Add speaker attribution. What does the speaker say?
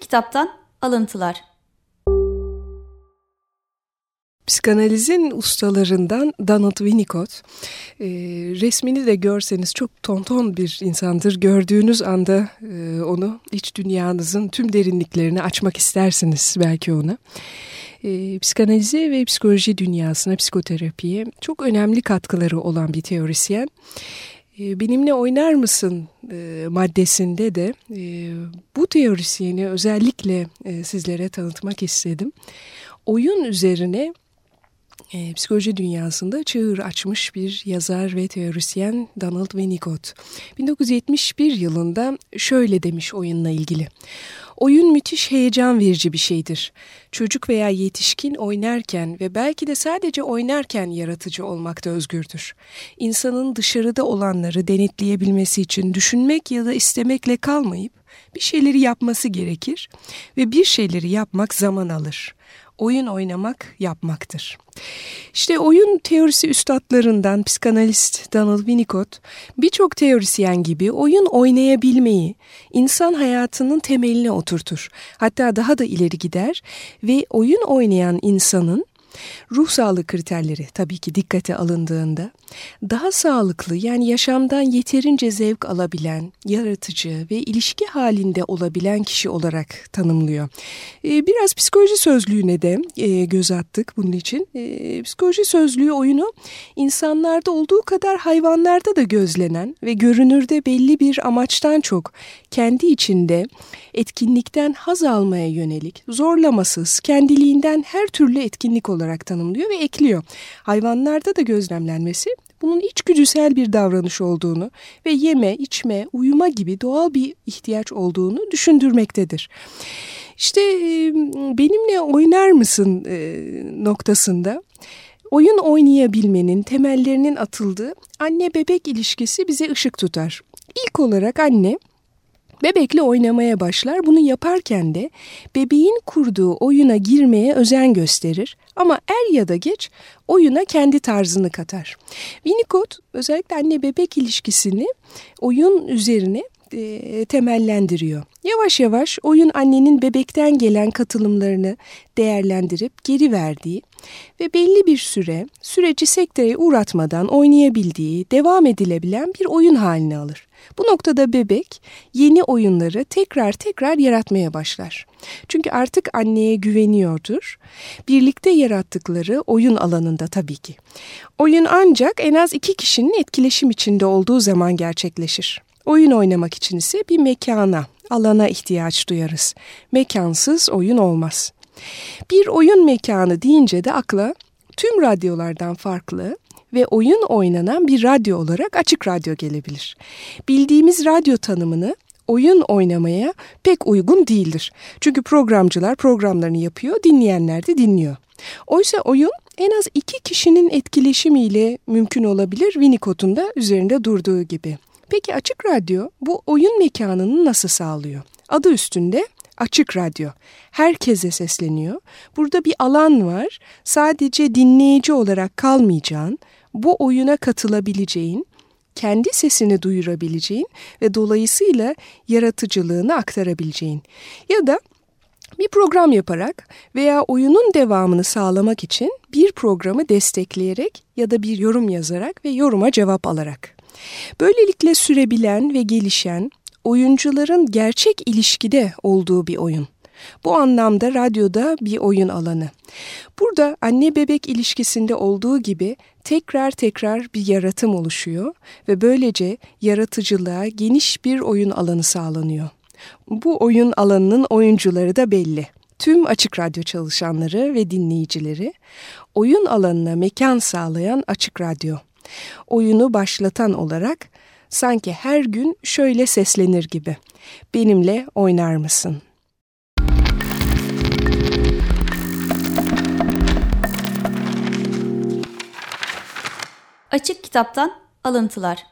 Speaker 1: Kitaptan Alıntılar
Speaker 2: Psikanalizin ustalarından Donald Winnicott. E, resmini de görseniz çok tonton bir insandır. Gördüğünüz anda e, onu iç dünyanızın tüm derinliklerini açmak istersiniz belki ona. E, psikanalize ve psikoloji dünyasına, psikoterapiye çok önemli katkıları olan bir teorisyen. E, benimle oynar mısın e, maddesinde de e, bu teorisyeni özellikle e, sizlere tanıtmak istedim. Oyun üzerine e, psikoloji dünyasında çığır açmış bir yazar ve teorisyen Donald Winnicott. 1971 yılında şöyle demiş oyunla ilgili. Oyun müthiş heyecan verici bir şeydir. Çocuk veya yetişkin oynarken ve belki de sadece oynarken yaratıcı olmakta özgürdür. İnsanın dışarıda olanları denetleyebilmesi için düşünmek ya da istemekle kalmayıp bir şeyleri yapması gerekir ve bir şeyleri yapmak zaman alır oyun oynamak yapmaktır. İşte oyun teorisi üstadlarından psikanalist Donald Winnicott birçok teorisyen gibi oyun oynayabilmeyi insan hayatının temeline oturtur. Hatta daha da ileri gider ve oyun oynayan insanın Ruh sağlığı kriterleri tabii ki dikkate alındığında daha sağlıklı yani yaşamdan yeterince zevk alabilen, yaratıcı ve ilişki halinde olabilen kişi olarak tanımlıyor. Ee, biraz psikoloji sözlüğüne de e, göz attık bunun için. Ee, psikoloji sözlüğü oyunu insanlarda olduğu kadar hayvanlarda da gözlenen ve görünürde belli bir amaçtan çok kendi içinde etkinlikten haz almaya yönelik, zorlamasız, kendiliğinden her türlü etkinlik olarak tanımlıyor ve ekliyor. Hayvanlarda da gözlemlenmesi bunun içgüdüsel bir davranış olduğunu ve yeme, içme, uyuma gibi doğal bir ihtiyaç olduğunu düşündürmektedir. İşte benimle oynar mısın noktasında oyun oynayabilmenin temellerinin atıldığı anne bebek ilişkisi bize ışık tutar. İlk olarak anne Bebekle oynamaya başlar. Bunu yaparken de bebeğin kurduğu oyuna girmeye özen gösterir. Ama er ya da geç oyuna kendi tarzını katar. Winnicott özellikle anne bebek ilişkisini oyun üzerine e, temellendiriyor. Yavaş yavaş oyun annenin bebekten gelen katılımlarını değerlendirip geri verdiği ve belli bir süre süreci sekteye uğratmadan oynayabildiği, devam edilebilen bir oyun haline alır. Bu noktada bebek yeni oyunları tekrar tekrar yaratmaya başlar. Çünkü artık anneye güveniyordur. Birlikte yarattıkları oyun alanında tabii ki. Oyun ancak en az iki kişinin etkileşim içinde olduğu zaman gerçekleşir. Oyun oynamak için ise bir mekana, alana ihtiyaç duyarız. Mekansız oyun olmaz. Bir oyun mekanı deyince de akla tüm radyolardan farklı ve oyun oynanan bir radyo olarak açık radyo gelebilir. Bildiğimiz radyo tanımını oyun oynamaya pek uygun değildir. Çünkü programcılar programlarını yapıyor, dinleyenler de dinliyor. Oysa oyun en az iki kişinin etkileşimiyle mümkün olabilir Winnicott'un da üzerinde durduğu gibi. Peki açık radyo bu oyun mekanını nasıl sağlıyor? Adı üstünde açık radyo. Herkese sesleniyor. Burada bir alan var. Sadece dinleyici olarak kalmayacağın, bu oyuna katılabileceğin, kendi sesini duyurabileceğin ve dolayısıyla yaratıcılığını aktarabileceğin. Ya da bir program yaparak veya oyunun devamını sağlamak için bir programı destekleyerek ya da bir yorum yazarak ve yoruma cevap alarak. Böylelikle sürebilen ve gelişen oyuncuların gerçek ilişkide olduğu bir oyun. Bu anlamda radyoda bir oyun alanı. Burada anne bebek ilişkisinde olduğu gibi tekrar tekrar bir yaratım oluşuyor ve böylece yaratıcılığa geniş bir oyun alanı sağlanıyor. Bu oyun alanının oyuncuları da belli. Tüm açık radyo çalışanları ve dinleyicileri oyun alanına mekan sağlayan açık radyo. Oyunu başlatan olarak sanki her gün şöyle seslenir gibi. Benimle oynar mısın?
Speaker 1: Açık Kitaptan Alıntılar